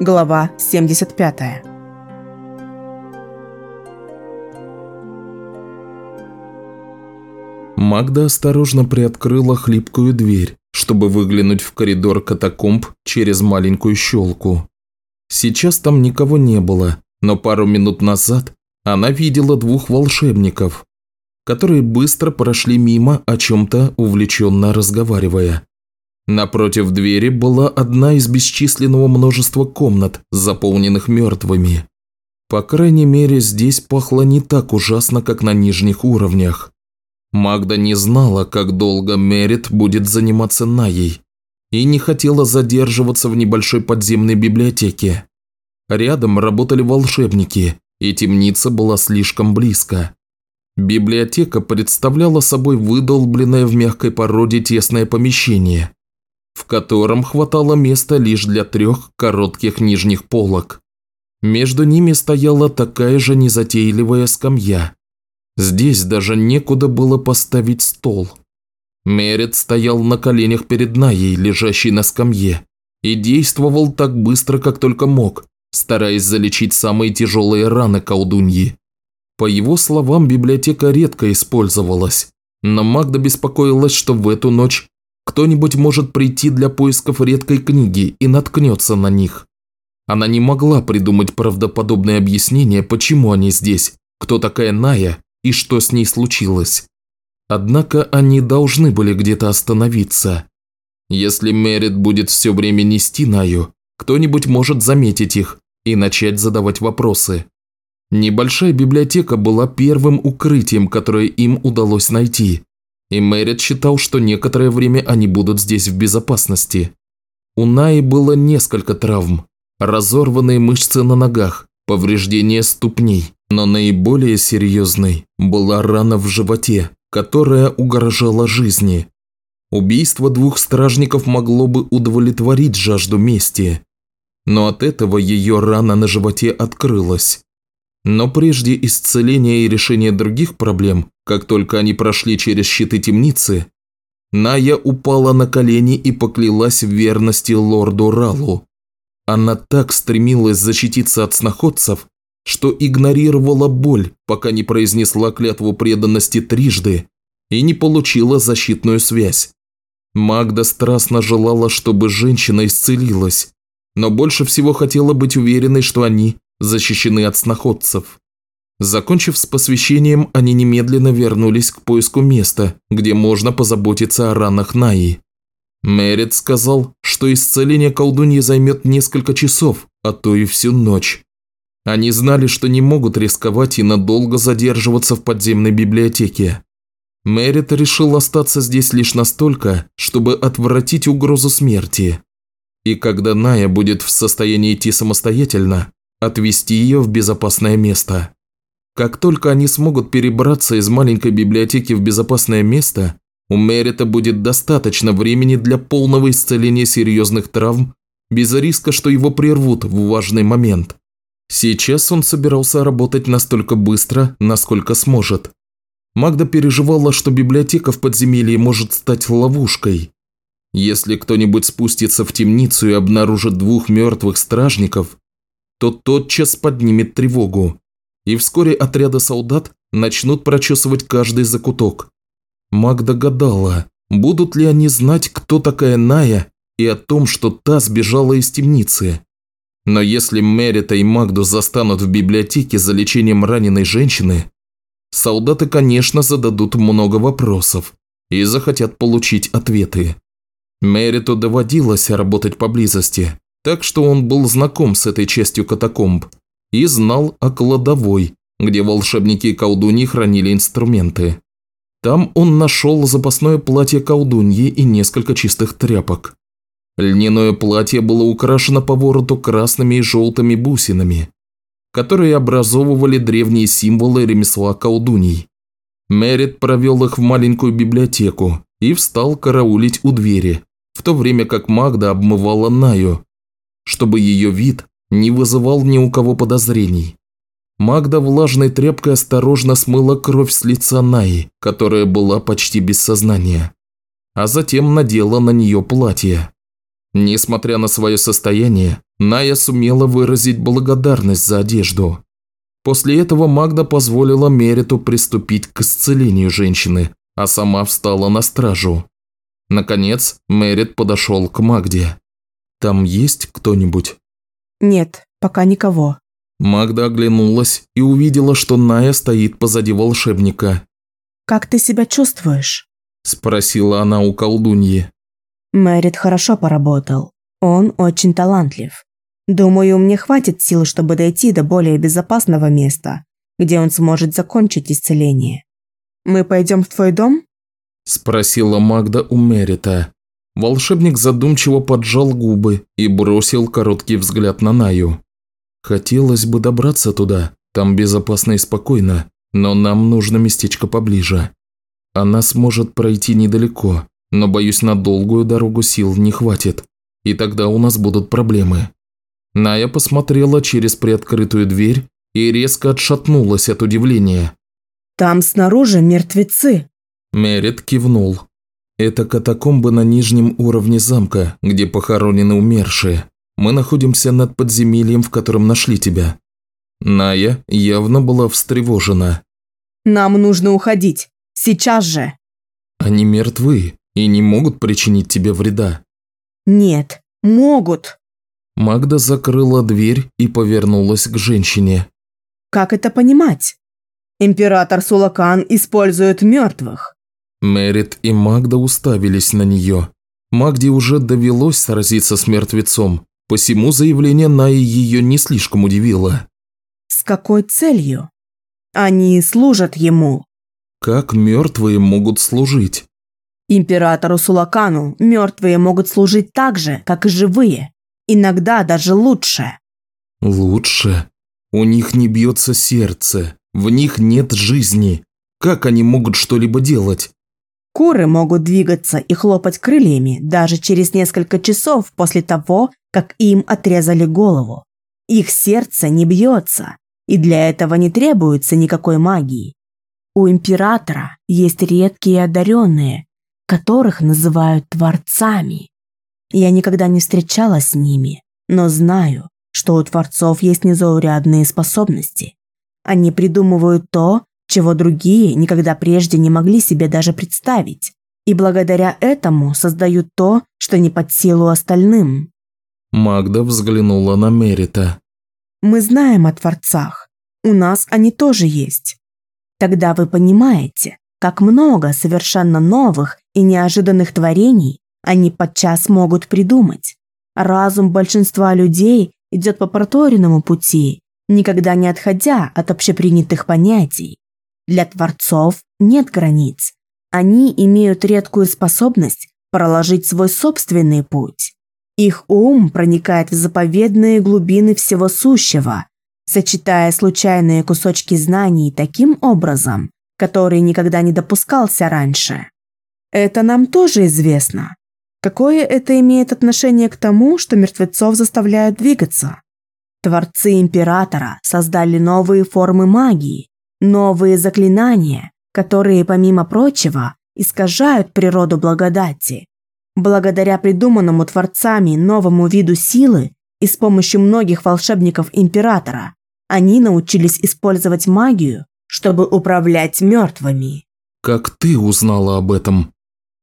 Глава 75 Магда осторожно приоткрыла хлипкую дверь, чтобы выглянуть в коридор катакомб через маленькую щелку. Сейчас там никого не было, но пару минут назад она видела двух волшебников, которые быстро прошли мимо, о чем-то увлеченно разговаривая. Напротив двери была одна из бесчисленного множества комнат, заполненных мертвыми. По крайней мере, здесь пахло не так ужасно, как на нижних уровнях. Магда не знала, как долго Мерит будет заниматься Наей, и не хотела задерживаться в небольшой подземной библиотеке. Рядом работали волшебники, и темница была слишком близко. Библиотека представляла собой выдолбленное в мягкой породе тесное помещение, в котором хватало места лишь для трех коротких нижних полок. Между ними стояла такая же незатейливая скамья. Здесь даже некуда было поставить стол. Мерет стоял на коленях перед Наей, лежащей на скамье, и действовал так быстро, как только мог, стараясь залечить самые тяжелые раны колдуньи. По его словам, библиотека редко использовалась, но Магда беспокоилась, что в эту ночь кто-нибудь может прийти для поисков редкой книги и наткнется на них. Она не могла придумать правдоподобное объяснение, почему они здесь, кто такая Ная и что с ней случилось. Однако они должны были где-то остановиться. Если Мерит будет все время нести Наю, кто-нибудь может заметить их и начать задавать вопросы. Небольшая библиотека была первым укрытием, которое им удалось найти, и Мэрит считал, что некоторое время они будут здесь в безопасности. У Наи было несколько травм, разорванные мышцы на ногах, повреждение ступней, но наиболее серьезной была рана в животе, которая угрожала жизни. Убийство двух стражников могло бы удовлетворить жажду мести, но от этого ее рана на животе открылась. Но прежде исцеления и решения других проблем, как только они прошли через щиты темницы, Ная упала на колени и поклялась в верности лорду Ралу. Она так стремилась защититься от сноходцев, что игнорировала боль, пока не произнесла клятву преданности трижды и не получила защитную связь. Магда страстно желала, чтобы женщина исцелилась, но больше всего хотела быть уверенной, что они защищены от сноходцев. Закончив с посвящением, они немедленно вернулись к поиску места, где можно позаботиться о ранах Наи. Мерит сказал, что исцеление колдуньи займет несколько часов, а то и всю ночь. Они знали, что не могут рисковать и надолго задерживаться в подземной библиотеке. Мерит решил остаться здесь лишь настолько, чтобы отвратить угрозу смерти. И когда Ная будет в состоянии идти самостоятельно, отвезти ее в безопасное место. Как только они смогут перебраться из маленькой библиотеки в безопасное место, у Мерита будет достаточно времени для полного исцеления серьезных травм, без риска, что его прервут в важный момент. Сейчас он собирался работать настолько быстро, насколько сможет. Магда переживала, что библиотека в подземелье может стать ловушкой. Если кто-нибудь спустится в темницу и обнаружит двух мертвых стражников, то тотчас поднимет тревогу, и вскоре отряды солдат начнут прочесывать каждый закуток. Магда гадала, будут ли они знать, кто такая Ная и о том, что та сбежала из темницы. Но если Мерита и Магду застанут в библиотеке за лечением раненой женщины, солдаты, конечно, зададут много вопросов и захотят получить ответы. Мериту доводилось работать поблизости, так что он был знаком с этой частью катакомб и знал о кладовой, где волшебники и колдуньи хранили инструменты. Там он нашел запасное платье колдуньи и несколько чистых тряпок. Льняное платье было украшено по вороту красными и желтыми бусинами, которые образовывали древние символы ремесла колдуней. Мерит провел их в маленькую библиотеку и встал караулить у двери, в то время как Магда обмывала Наю, чтобы ее вид не вызывал ни у кого подозрений. Магда влажной тряпкой осторожно смыла кровь с лица Наи, которая была почти без сознания, а затем надела на нее платье. Несмотря на свое состояние, Ная сумела выразить благодарность за одежду. После этого Магда позволила Мериту приступить к исцелению женщины, а сама встала на стражу. Наконец, Мерит подошел к Магде. «Там есть кто-нибудь?» Нет, пока никого. Магда оглянулась и увидела, что Ная стоит позади волшебника. «Как ты себя чувствуешь?» – спросила она у колдуньи. Мэрит хорошо поработал. Он очень талантлив. Думаю, мне хватит сил, чтобы дойти до более безопасного места, где он сможет закончить исцеление. Мы пойдем в твой дом? Спросила Магда у Мерита. Волшебник задумчиво поджал губы и бросил короткий взгляд на Наю. Хотелось бы добраться туда, там безопасно и спокойно, но нам нужно местечко поближе. Она сможет пройти недалеко, но, боюсь, на долгую дорогу сил не хватит, и тогда у нас будут проблемы. Ная посмотрела через приоткрытую дверь и резко отшатнулась от удивления. «Там снаружи мертвецы!» Мерит кивнул. «Это катакомбы на нижнем уровне замка, где похоронены умершие. Мы находимся над подземельем, в котором нашли тебя». Ная явно была встревожена. «Нам нужно уходить. Сейчас же!» «Они мертвы и не могут причинить тебе вреда». «Нет, могут!» Магда закрыла дверь и повернулась к женщине. «Как это понимать? Император Сулакан использует мертвых». Мерит и Магда уставились на нее. Магде уже довелось сразиться с мертвецом, посему заявление Наи ее не слишком удивило. «С какой целью? Они служат ему». «Как мертвые могут служить?» Императору Сулакану мертвые могут служить так же, как и живые. Иногда даже лучше. Лучше? У них не бьется сердце, в них нет жизни. Как они могут что-либо делать? Куры могут двигаться и хлопать крыльями даже через несколько часов после того, как им отрезали голову. Их сердце не бьется, и для этого не требуется никакой магии. У императора есть редкие одаренные, которых называют творцами. Я никогда не встречалась с ними, но знаю, что у творцов есть незаурядные способности. Они придумывают то, чего другие никогда прежде не могли себе даже представить, и благодаря этому создают то, что не под силу остальным. Магда взглянула на Мерита. Мы знаем о творцах. У нас они тоже есть. Тогда вы понимаете, как много совершенно новых и неожиданных творений они подчас могут придумать. Разум большинства людей идет по проторенному пути, никогда не отходя от общепринятых понятий. Для творцов нет границ. Они имеют редкую способность проложить свой собственный путь. Их ум проникает в заповедные глубины всего сущего, сочетая случайные кусочки знаний таким образом, который никогда не допускался раньше. Это нам тоже известно. Какое это имеет отношение к тому, что мертвецов заставляют двигаться? Творцы Императора создали новые формы магии, новые заклинания, которые, помимо прочего, искажают природу благодати. Благодаря придуманному Творцами новому виду силы и с помощью многих волшебников Императора, они научились использовать магию чтобы управлять мертвыми. Как ты узнала об этом?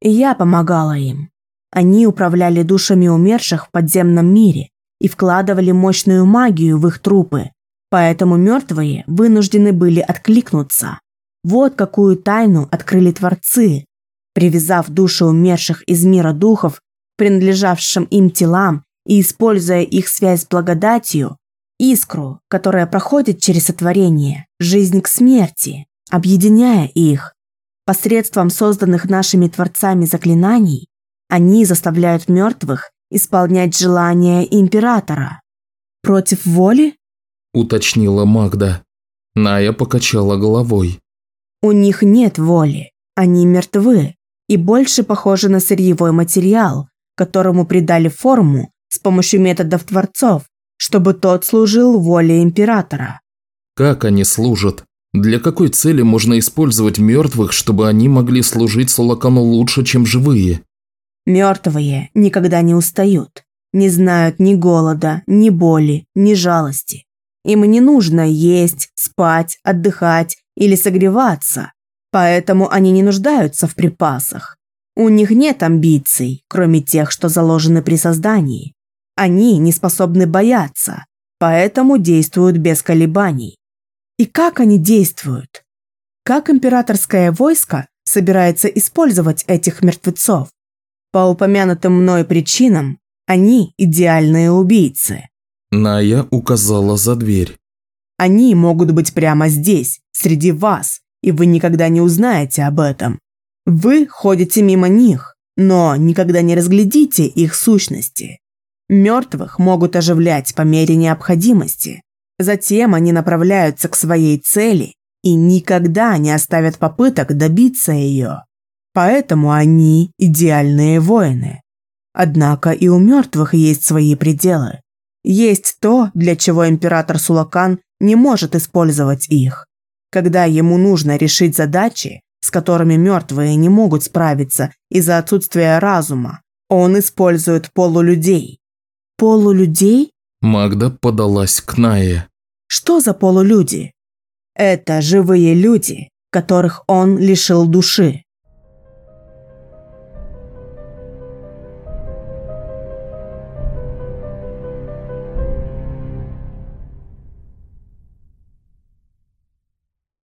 Я помогала им. Они управляли душами умерших в подземном мире и вкладывали мощную магию в их трупы, поэтому мертвые вынуждены были откликнуться. Вот какую тайну открыли творцы, привязав души умерших из мира духов принадлежавшим им телам и используя их связь с благодатью, искру, которая проходит через сотворение, жизнь к смерти, объединяя их. Посредством созданных нашими творцами заклинаний они заставляют мертвых исполнять желания императора. Против воли? Уточнила Магда. Ная покачала головой. У них нет воли, они мертвы и больше похожи на сырьевой материал, которому придали форму с помощью методов творцов, чтобы тот служил воле императора. Как они служат? Для какой цели можно использовать мертвых, чтобы они могли служить Сулакану лучше, чем живые? Мертвые никогда не устают, не знают ни голода, ни боли, ни жалости. Им не нужно есть, спать, отдыхать или согреваться, поэтому они не нуждаются в припасах. У них нет амбиций, кроме тех, что заложены при создании. Они не способны бояться, поэтому действуют без колебаний. И как они действуют? Как императорское войско собирается использовать этих мертвецов? По упомянутым мной причинам, они идеальные убийцы. Ная указала за дверь. Они могут быть прямо здесь, среди вас, и вы никогда не узнаете об этом. Вы ходите мимо них, но никогда не разглядите их сущности. Мертвых могут оживлять по мере необходимости. Затем они направляются к своей цели и никогда не оставят попыток добиться ее. Поэтому они идеальные воины. Однако и у мертвых есть свои пределы. Есть то, для чего император Сулакан не может использовать их. Когда ему нужно решить задачи, с которыми мертвые не могут справиться из-за отсутствия разума, он использует полулюдей. Полулюдей? Магда подалась к Нае. Что за полулюди? Это живые люди, которых он лишил души.